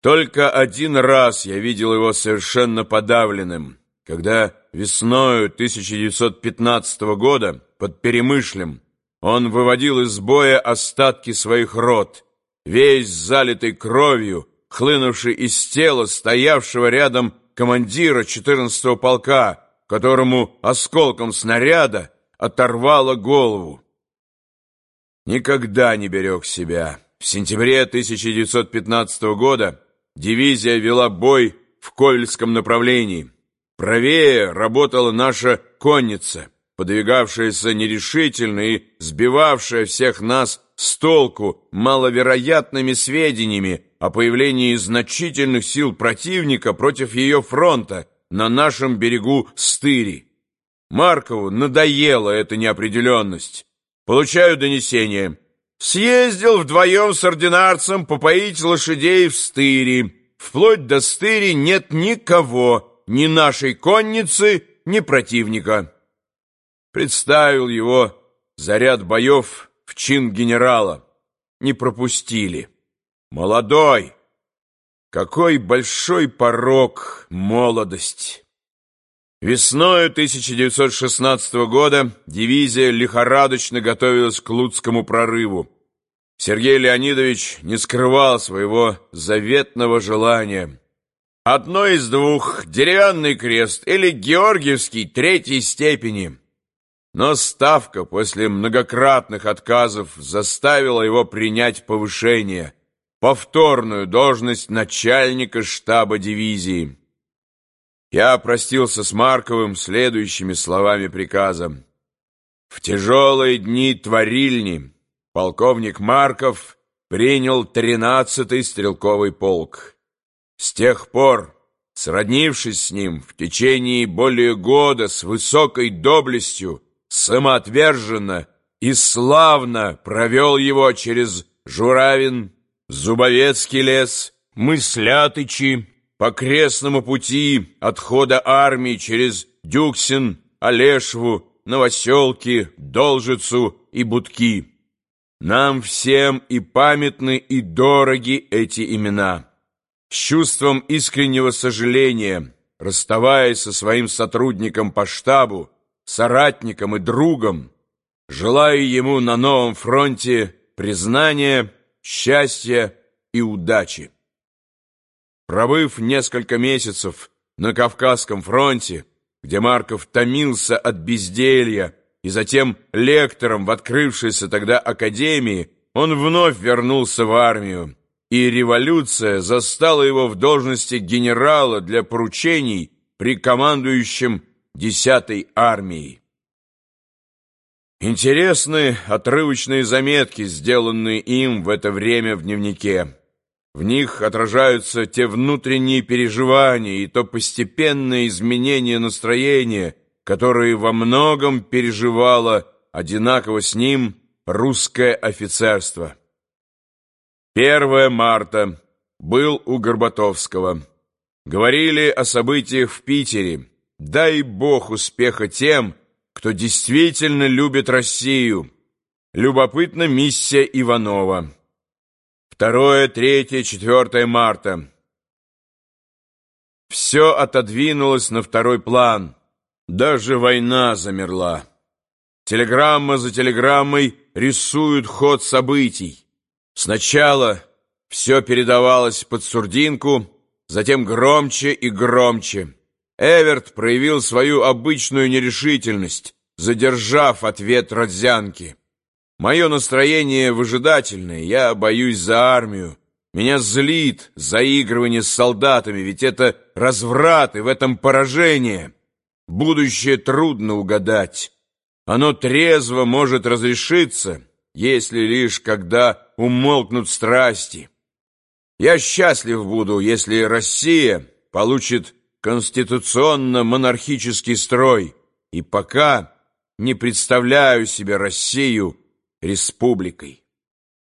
Только один раз я видел его совершенно подавленным, когда весною 1915 года под Перемышлем он выводил из боя остатки своих рот, весь залитый кровью, хлынувший из тела стоявшего рядом командира 14-го полка, которому осколком снаряда оторвало голову. Никогда не берег себя. В сентябре 1915 года Дивизия вела бой в Ковельском направлении. Правее работала наша конница, подвигавшаяся нерешительно и сбивавшая всех нас с толку маловероятными сведениями о появлении значительных сил противника против ее фронта на нашем берегу Стыри. Маркову надоела эта неопределенность. Получаю донесение. Съездил вдвоем с ординарцем попоить лошадей в стыре. Вплоть до стыри нет никого, ни нашей конницы, ни противника. Представил его заряд боев в чин генерала. Не пропустили. Молодой! Какой большой порог молодость! Весною 1916 года дивизия лихорадочно готовилась к Луцкому прорыву. Сергей Леонидович не скрывал своего заветного желания. Одно из двух — деревянный крест или Георгиевский третьей степени. Но ставка после многократных отказов заставила его принять повышение, повторную должность начальника штаба дивизии. Я простился с Марковым следующими словами приказа. В тяжелые дни творильни полковник Марков принял тринадцатый стрелковый полк. С тех пор, сроднившись с ним в течение более года с высокой доблестью, самоотверженно и славно провел его через Журавин, Зубовецкий лес, Мыслятычи, по крестному пути отхода армии через Дюксин, Олешву, Новоселки, Должицу и Будки. Нам всем и памятны, и дороги эти имена. С чувством искреннего сожаления, расставаясь со своим сотрудником по штабу, соратником и другом, желаю ему на новом фронте признания, счастья и удачи. Пробыв несколько месяцев на Кавказском фронте, где Марков томился от безделья, и затем лектором в открывшейся тогда академии, он вновь вернулся в армию, и революция застала его в должности генерала для поручений при командующем 10-й армией. Интересны отрывочные заметки, сделанные им в это время в дневнике. В них отражаются те внутренние переживания и то постепенное изменение настроения, которые во многом переживало одинаково с ним русское офицерство. 1 марта. Был у Горбатовского. Говорили о событиях в Питере. Дай Бог успеха тем, кто действительно любит Россию. Любопытна миссия Иванова. Второе, третье, четвертое марта. Все отодвинулось на второй план. Даже война замерла. Телеграмма за телеграммой рисуют ход событий. Сначала все передавалось под сурдинку, затем громче и громче. Эверт проявил свою обычную нерешительность, задержав ответ Родзянки. Мое настроение выжидательное, я боюсь за армию. Меня злит заигрывание с солдатами, ведь это разврат, и в этом поражение. Будущее трудно угадать. Оно трезво может разрешиться, если лишь когда умолкнут страсти. Я счастлив буду, если Россия получит конституционно-монархический строй, и пока не представляю себе Россию республикой.